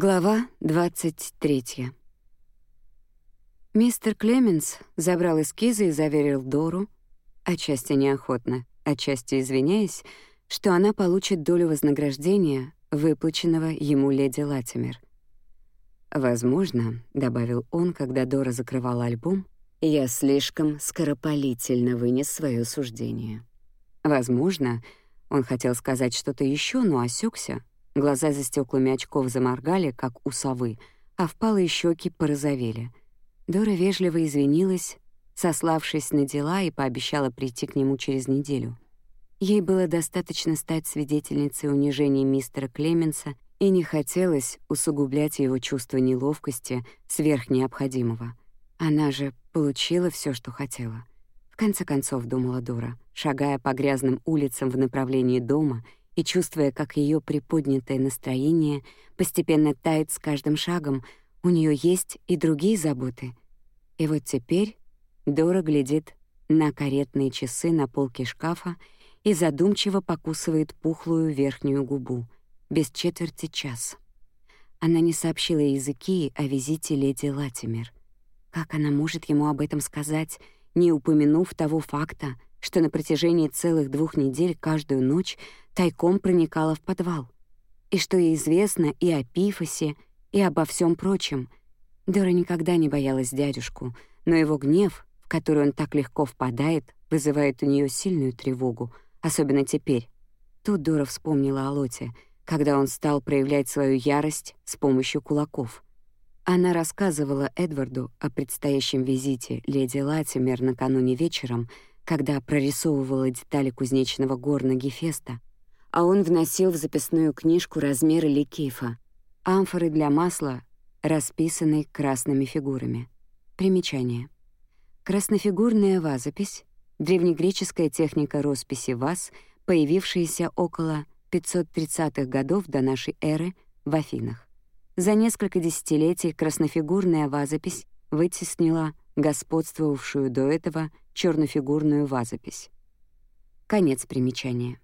Глава 23. Мистер Клеменс забрал эскизы и заверил Дору, отчасти неохотно, отчасти извиняясь, что она получит долю вознаграждения, выплаченного ему леди Латимер. «Возможно», — добавил он, когда Дора закрывала альбом, «я слишком скоропалительно вынес свое суждение». «Возможно», — он хотел сказать что-то еще, но осекся, Глаза за стеклами очков заморгали, как у совы, а впалые щеки порозовели. Дора вежливо извинилась, сославшись на дела, и пообещала прийти к нему через неделю. Ей было достаточно стать свидетельницей унижения мистера Клеменса, и не хотелось усугублять его чувство неловкости сверх необходимого. Она же получила все, что хотела. В конце концов, думала Дора, шагая по грязным улицам в направлении дома — и чувствуя, как ее приподнятое настроение постепенно тает с каждым шагом, у нее есть и другие заботы. И вот теперь Дора глядит на каретные часы на полке шкафа и задумчиво покусывает пухлую верхнюю губу. Без четверти час. Она не сообщила языки о визите леди Латимер. Как она может ему об этом сказать, не упомянув того факта, что на протяжении целых двух недель каждую ночь тайком проникала в подвал. И что ей известно и о Пифосе, и обо всем прочем. Дора никогда не боялась дядюшку, но его гнев, в который он так легко впадает, вызывает у нее сильную тревогу, особенно теперь. Тут Дора вспомнила о Лоте, когда он стал проявлять свою ярость с помощью кулаков. Она рассказывала Эдварду о предстоящем визите леди Латимер накануне вечером, когда прорисовывала детали кузнечного горна Гефеста, а он вносил в записную книжку размеры ликифа, амфоры для масла, расписанные красными фигурами. Примечание. Краснофигурная вазопись — древнегреческая техника росписи ваз, появившаяся около 530-х годов до нашей эры в Афинах. За несколько десятилетий краснофигурная вазопись вытеснила господствовавшую до этого чернофигурную вазопись. Конец примечания.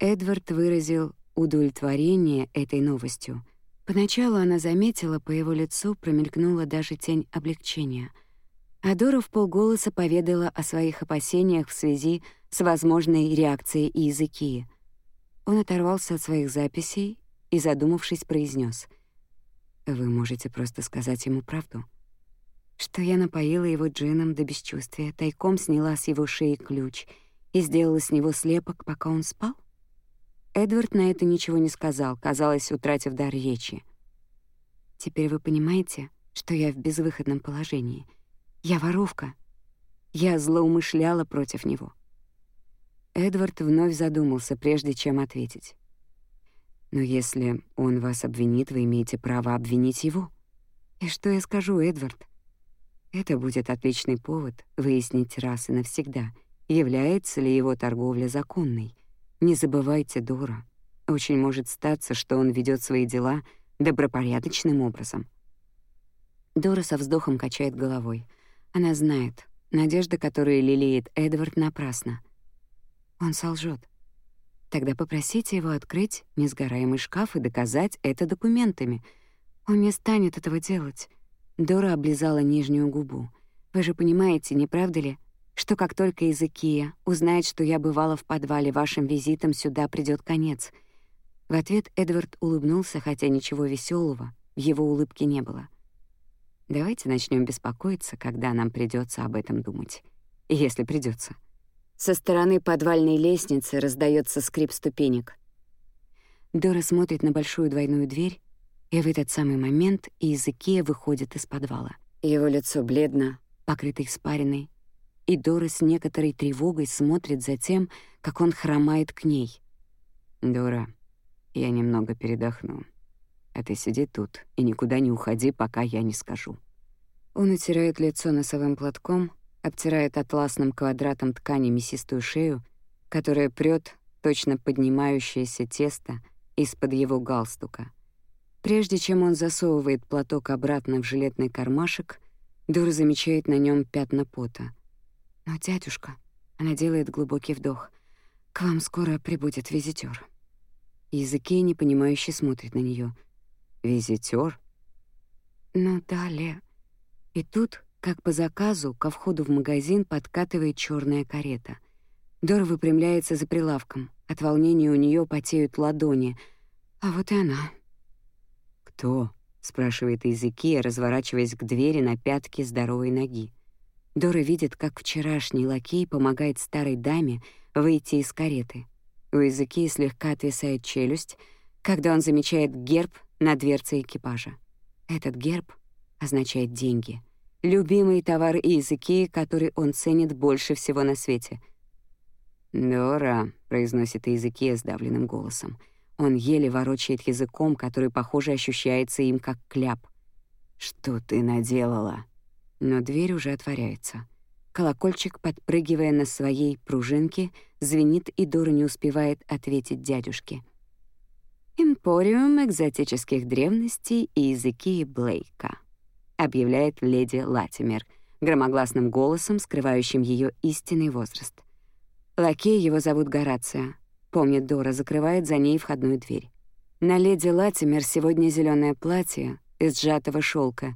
Эдвард выразил удовлетворение этой новостью. Поначалу она заметила, по его лицу промелькнула даже тень облегчения. Адора в полголоса поведала о своих опасениях в связи с возможной реакцией языки. Он оторвался от своих записей и, задумавшись, произнес: «Вы можете просто сказать ему правду. Что я напоила его джином до бесчувствия, тайком сняла с его шеи ключ и сделала с него слепок, пока он спал?» Эдвард на это ничего не сказал, казалось, утратив дар речи. «Теперь вы понимаете, что я в безвыходном положении. Я воровка. Я злоумышляла против него». Эдвард вновь задумался, прежде чем ответить. «Но если он вас обвинит, вы имеете право обвинить его». «И что я скажу, Эдвард?» Это будет отличный повод выяснить раз и навсегда, является ли его торговля законной — не забывайте, Дора. Очень может статься, что он ведет свои дела добропорядочным образом. Дора со вздохом качает головой. Она знает, надежда, которую лелеет Эдвард, напрасна. Он солжет. Тогда попросите его открыть несгораемый шкаф и доказать это документами. Он не станет этого делать. Дора облизала нижнюю губу. Вы же понимаете, не правда ли? что как только Изыкия узнает, что я бывала в подвале, вашим визитом сюда придёт конец. В ответ Эдвард улыбнулся, хотя ничего весёлого в его улыбке не было. Давайте начнём беспокоиться, когда нам придётся об этом думать. Если придётся. Со стороны подвальной лестницы раздаётся скрип ступенек. Дора смотрит на большую двойную дверь, и в этот самый момент Изыкия выходит из подвала. Его лицо бледно, покрыто испариной, и Дора с некоторой тревогой смотрит за тем, как он хромает к ней. «Дора, я немного передохну. А ты сиди тут и никуда не уходи, пока я не скажу». Он утирает лицо носовым платком, обтирает атласным квадратом ткани мясистую шею, которая прёт точно поднимающееся тесто из-под его галстука. Прежде чем он засовывает платок обратно в жилетный кармашек, Дора замечает на нем пятна пота — «Но, дядюшка...» — она делает глубокий вдох. «К вам скоро прибудет визитёр». Языки непонимающе смотрит на неё. Визитер? Ну, далее. И тут, как по заказу, ко входу в магазин подкатывает черная карета. Дора выпрямляется за прилавком. От волнения у нее потеют ладони. А вот и она. «Кто?» — спрашивает Изыкия, разворачиваясь к двери на пятке здоровой ноги. Дора видит, как вчерашний лакей помогает старой даме выйти из кареты. У Изыкии слегка отвисает челюсть, когда он замечает герб на дверце экипажа. Этот герб означает деньги. Любимый товар Изыкии, который он ценит больше всего на свете. «Дора», — произносит Изыкия сдавленным голосом. Он еле ворочает языком, который, похоже, ощущается им как кляп. «Что ты наделала?» Но дверь уже отворяется. Колокольчик, подпрыгивая на своей пружинке, звенит, и Дора не успевает ответить дядюшке. «Эмпориум экзотических древностей и языки Блейка», объявляет леди Латимер, громогласным голосом, скрывающим ее истинный возраст. Лакей его зовут Горация. Помнит Дора, закрывает за ней входную дверь. На леди Латимер сегодня зеленое платье из сжатого шелка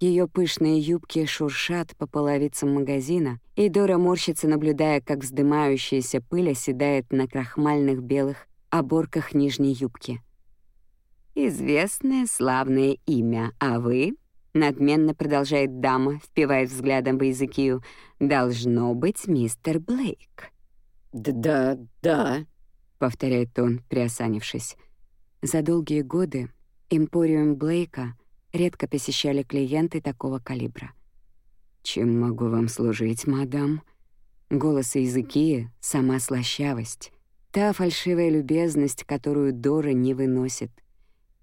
ее пышные юбки шуршат по половицам магазина, и Дора морщится, наблюдая, как вздымающаяся пыль оседает на крахмальных белых оборках нижней юбки. «Известное славное имя, а вы?» — надменно продолжает дама, впивая взглядом в языкию. «Должно быть мистер Блейк». «Да, да», — повторяет он, приосанившись. За долгие годы Эмпориум Блейка редко посещали клиенты такого калибра. «Чем могу вам служить, мадам?» Голос языки — сама слащавость, та фальшивая любезность, которую Дора не выносит.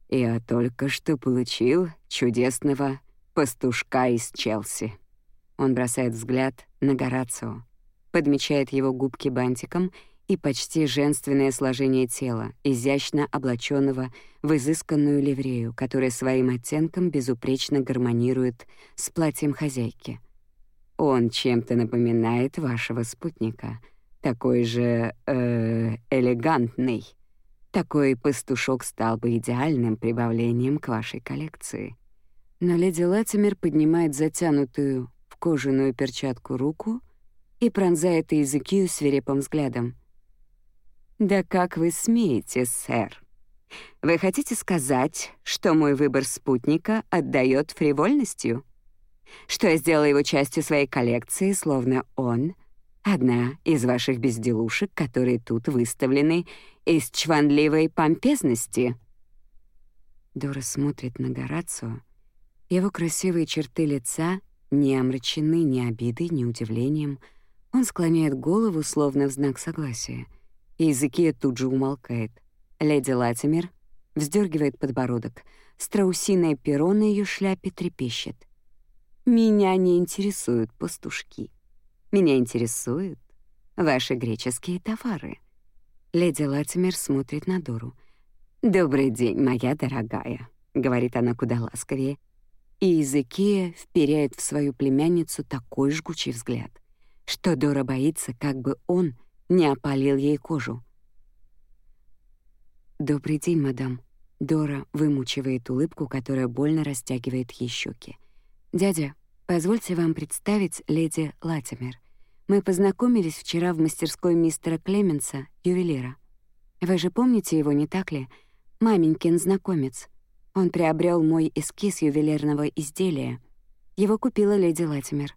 «Я только что получил чудесного пастушка из Челси». Он бросает взгляд на Горацио, подмечает его губки бантиком — и почти женственное сложение тела, изящно облаченного в изысканную ливрею, которая своим оттенком безупречно гармонирует с платьем хозяйки. Он чем-то напоминает вашего спутника, такой же э, элегантный. Такой пастушок стал бы идеальным прибавлением к вашей коллекции. Но леди Латимер поднимает затянутую в кожаную перчатку руку и пронзает языки свирепым взглядом — «Да как вы смеете, сэр? Вы хотите сказать, что мой выбор спутника отдает фривольностью? Что я сделала его частью своей коллекции, словно он — одна из ваших безделушек, которые тут выставлены из чванливой помпезности?» Дора смотрит на Горацио. Его красивые черты лица не омрачены ни обидой, ни удивлением. Он склоняет голову, словно в знак согласия — Языкия тут же умолкает. Леди Латимер вздергивает подбородок. Страусиное перо на ее шляпе трепещет. «Меня не интересуют пастушки. Меня интересуют ваши греческие товары». Леди Латимер смотрит на Дору. «Добрый день, моя дорогая», — говорит она куда ласковее. И Языкия вперяет в свою племянницу такой жгучий взгляд, что Дора боится, как бы он — не опалил ей кожу. «Добрый день, мадам». Дора вымучивает улыбку, которая больно растягивает ей щеки. «Дядя, позвольте вам представить леди Латимер. Мы познакомились вчера в мастерской мистера Клеменса, ювелира. Вы же помните его, не так ли? Маменькин знакомец. Он приобрел мой эскиз ювелирного изделия. Его купила леди Латимер.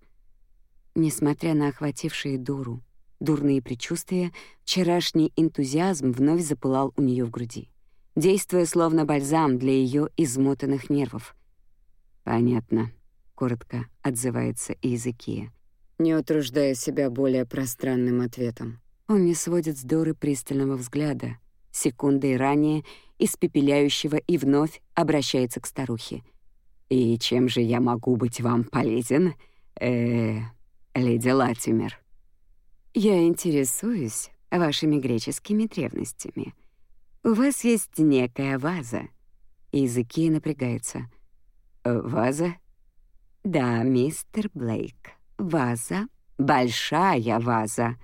Несмотря на охватившие дуру, Дурные предчувствия, вчерашний энтузиазм вновь запылал у нее в груди, действуя словно бальзам для ее измотанных нервов. «Понятно», — коротко отзывается Иезекия, не утруждая себя более пространным ответом. Он не сводит с Доры пристального взгляда, секундой ранее испепеляющего и вновь обращается к старухе. «И чем же я могу быть вам полезен, э, леди Латимер?» Я интересуюсь вашими греческими древностями. У вас есть некая ваза. Языки напрягаются. «Э, ваза? Да, мистер Блейк. Ваза. Большая ваза.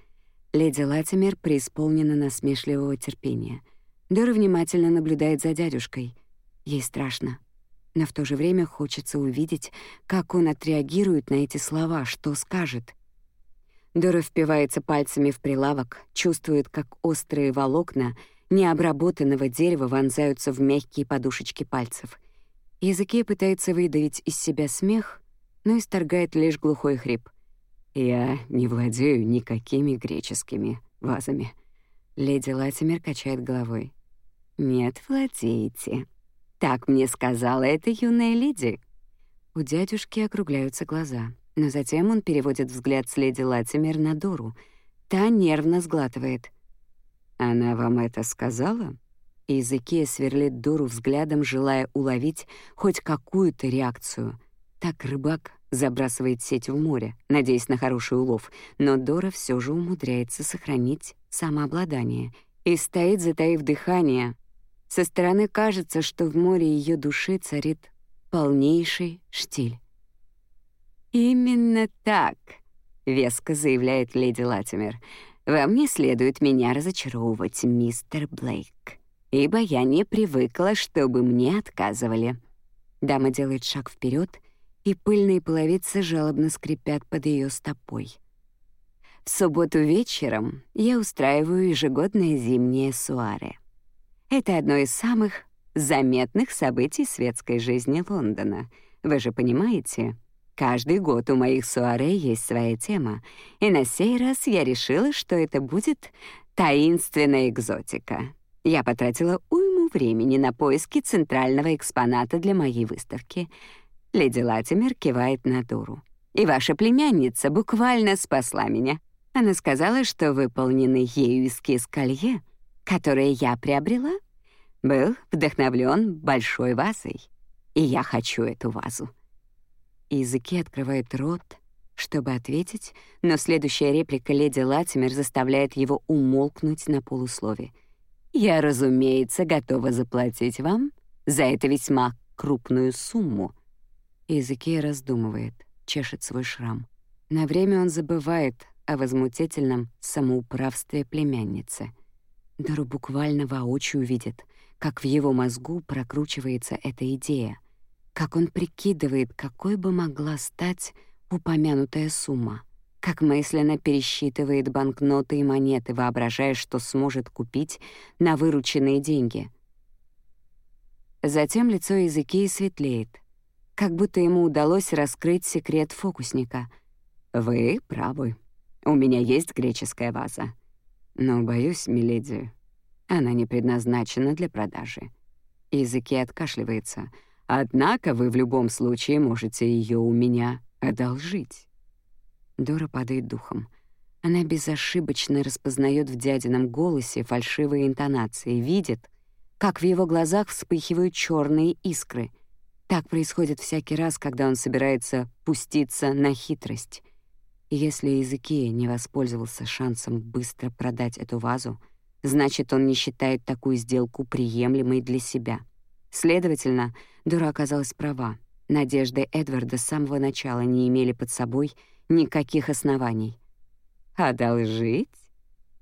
Леди Латимер преисполнена насмешливого терпения. Дора внимательно наблюдает за дядюшкой. Ей страшно. но в то же время хочется увидеть, как он отреагирует на эти слова, что скажет. Дора впивается пальцами в прилавок, чувствует, как острые волокна необработанного дерева вонзаются в мягкие подушечки пальцев. Языке пытается выдавить из себя смех, но исторгает лишь глухой хрип. «Я не владею никакими греческими вазами». Леди Латимер качает головой. «Нет, владеете. Так мне сказала эта юная леди». У дядюшки округляются глаза, но затем он переводит взгляд с леди Латимер на Дору. Та нервно сглатывает. «Она вам это сказала?» Языке сверлит Дору взглядом, желая уловить хоть какую-то реакцию. Так рыбак забрасывает сеть в море, надеясь на хороший улов, но Дора все же умудряется сохранить самообладание и стоит, затаив дыхание. Со стороны кажется, что в море ее души царит полнейший штиль. «Именно так», — веско заявляет леди Латимер. «Вам не следует меня разочаровывать, мистер Блейк, ибо я не привыкла, чтобы мне отказывали». Дама делает шаг вперед и пыльные половицы жалобно скрипят под ее стопой. В субботу вечером я устраиваю ежегодное зимнее суаре. Это одно из самых заметных событий светской жизни Лондона. Вы же понимаете, каждый год у моих суаре есть своя тема, и на сей раз я решила, что это будет таинственная экзотика. Я потратила уйму времени на поиски центрального экспоната для моей выставки — Леди Латимер кивает на Дуру. «И ваша племянница буквально спасла меня. Она сказала, что выполненный ею эскиз колье, которое я приобрела, был вдохновлен большой вазой. И я хочу эту вазу». Языки открывает рот, чтобы ответить, но следующая реплика леди Латимер заставляет его умолкнуть на полуслове. «Я, разумеется, готова заплатить вам за это весьма крупную сумму», Языке раздумывает, чешет свой шрам. На время он забывает о возмутительном самоуправстве племянницы. Дару буквально воочию видит, как в его мозгу прокручивается эта идея, как он прикидывает, какой бы могла стать упомянутая сумма, как мысленно пересчитывает банкноты и монеты, воображая, что сможет купить на вырученные деньги. Затем лицо языки светлеет — как будто ему удалось раскрыть секрет фокусника. «Вы правы. У меня есть греческая ваза. Но, боюсь, миледи, она не предназначена для продажи». Языки откашливается. «Однако вы в любом случае можете ее у меня одолжить». Дора падает духом. Она безошибочно распознает в дядином голосе фальшивые интонации, видит, как в его глазах вспыхивают черные искры — так происходит всякий раз, когда он собирается пуститься на хитрость. Если языки не воспользовался шансом быстро продать эту вазу, значит, он не считает такую сделку приемлемой для себя. Следовательно, Дура оказалась права. Надежды Эдварда с самого начала не имели под собой никаких оснований. «Одолжить?»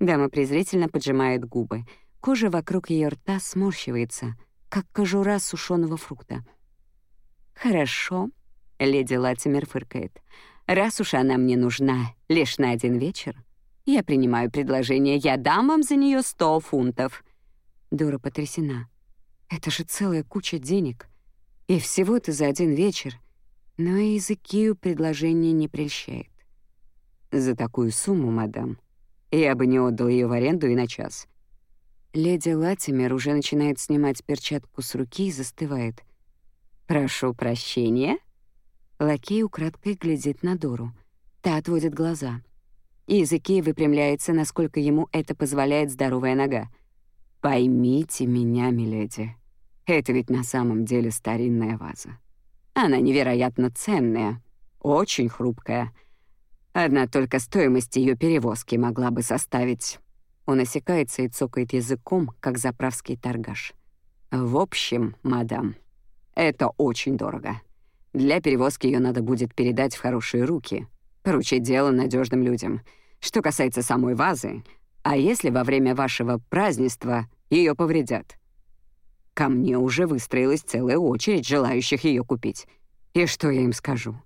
Дама презрительно поджимает губы. Кожа вокруг ее рта сморщивается, как кожура сушеного фрукта — «Хорошо», — леди Латимер фыркает. «Раз уж она мне нужна лишь на один вечер, я принимаю предложение, я дам вам за нее сто фунтов». Дура потрясена. «Это же целая куча денег. И всего-то за один вечер». Но языкию предложение не прельщает. «За такую сумму, мадам, я бы не отдал ее в аренду и на час». Леди Латимер уже начинает снимать перчатку с руки и застывает — «Прошу прощения». Лакей украдкой глядит на Дору. Та отводит глаза. Языки выпрямляется, насколько ему это позволяет здоровая нога. «Поймите меня, миледи, это ведь на самом деле старинная ваза. Она невероятно ценная, очень хрупкая. Одна только стоимость ее перевозки могла бы составить...» Он осекается и цокает языком, как заправский торгаш. «В общем, мадам...» Это очень дорого. Для перевозки ее надо будет передать в хорошие руки, поручить дело надежным людям. Что касается самой вазы, а если во время вашего празднества ее повредят? Ко мне уже выстроилась целая очередь желающих ее купить. И что я им скажу?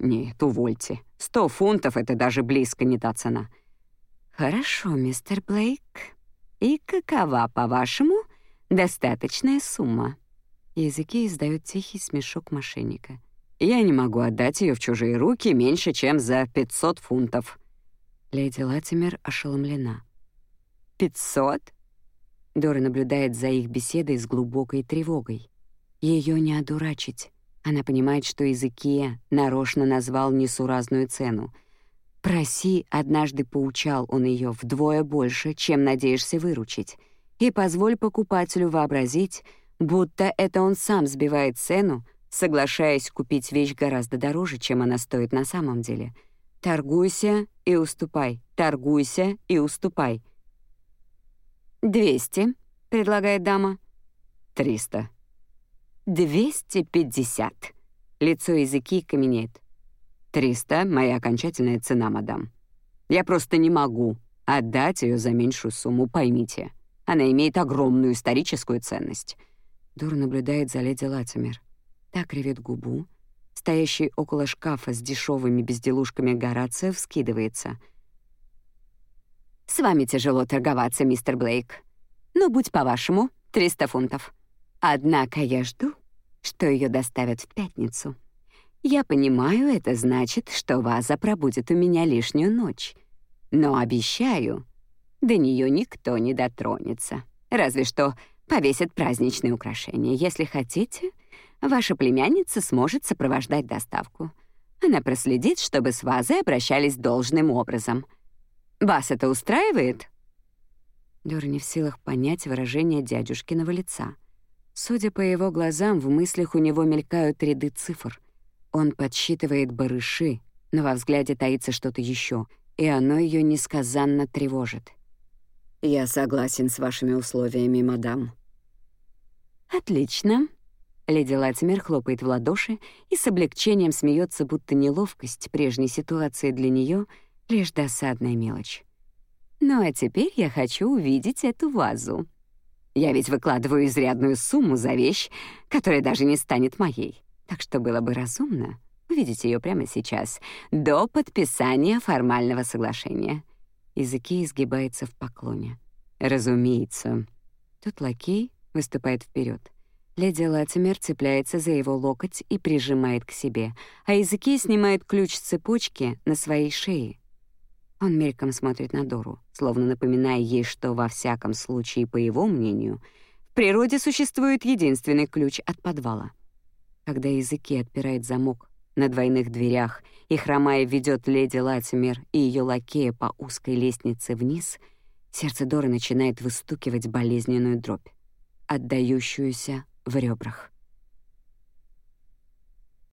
Нет, увольте. Сто фунтов — это даже близко не та цена. Хорошо, мистер Блейк. И какова, по-вашему, достаточная сумма? Языки издают тихий смешок мошенника. Я не могу отдать ее в чужие руки меньше, чем за 500 фунтов. Леди Латимер ошеломлена. «Пятьсот?» Дора наблюдает за их беседой с глубокой тревогой. Ее не одурачить. Она понимает, что языке нарочно назвал несуразную цену. «Проси», — однажды поучал он ее вдвое больше, чем надеешься выручить. И позволь покупателю вообразить, будто это он сам сбивает цену, соглашаясь купить вещь гораздо дороже, чем она стоит на самом деле. Торгуйся и уступай, торгуйся и уступай — «Двести», — предлагает дама. «Триста». «Двести пятьдесят». Лицо языки каменеет. «Триста — моя окончательная цена, мадам. Я просто не могу отдать ее за меньшую сумму, поймите. Она имеет огромную историческую ценность». Дур наблюдает за леди Латимер. Так ревет губу. Стоящий около шкафа с дешевыми безделушками Горация вскидывается — «С вами тяжело торговаться, мистер Блейк. Ну, будь по-вашему, 300 фунтов. Однако я жду, что ее доставят в пятницу. Я понимаю, это значит, что ваза пробудет у меня лишнюю ночь. Но обещаю, до нее никто не дотронется. Разве что повесят праздничные украшения. Если хотите, ваша племянница сможет сопровождать доставку. Она проследит, чтобы с вазой обращались должным образом — вас это устраивает?» Дора не в силах понять выражение дядюшкиного лица. Судя по его глазам, в мыслях у него мелькают ряды цифр. Он подсчитывает барыши, но во взгляде таится что-то еще, и оно ее несказанно тревожит. «Я согласен с вашими условиями, мадам». «Отлично». Леди Латимер хлопает в ладоши и с облегчением смеется, будто неловкость прежней ситуации для нее — Лишь досадная мелочь. Ну а теперь я хочу увидеть эту вазу. Я ведь выкладываю изрядную сумму за вещь, которая даже не станет моей. Так что было бы разумно увидеть ее прямо сейчас, до подписания формального соглашения. Языки изгибается в поклоне. Разумеется. Тут лакей выступает вперед. Леди Латимер цепляется за его локоть и прижимает к себе, а языки снимает ключ цепочки на своей шее. Он мельком смотрит на Дору, словно напоминая ей, что во всяком случае, по его мнению, в природе существует единственный ключ от подвала. Когда языки отпирает замок на двойных дверях и, хромая, ведет леди Латимер и ее лакея по узкой лестнице вниз, сердце Доры начинает выстукивать болезненную дробь, отдающуюся в ребрах.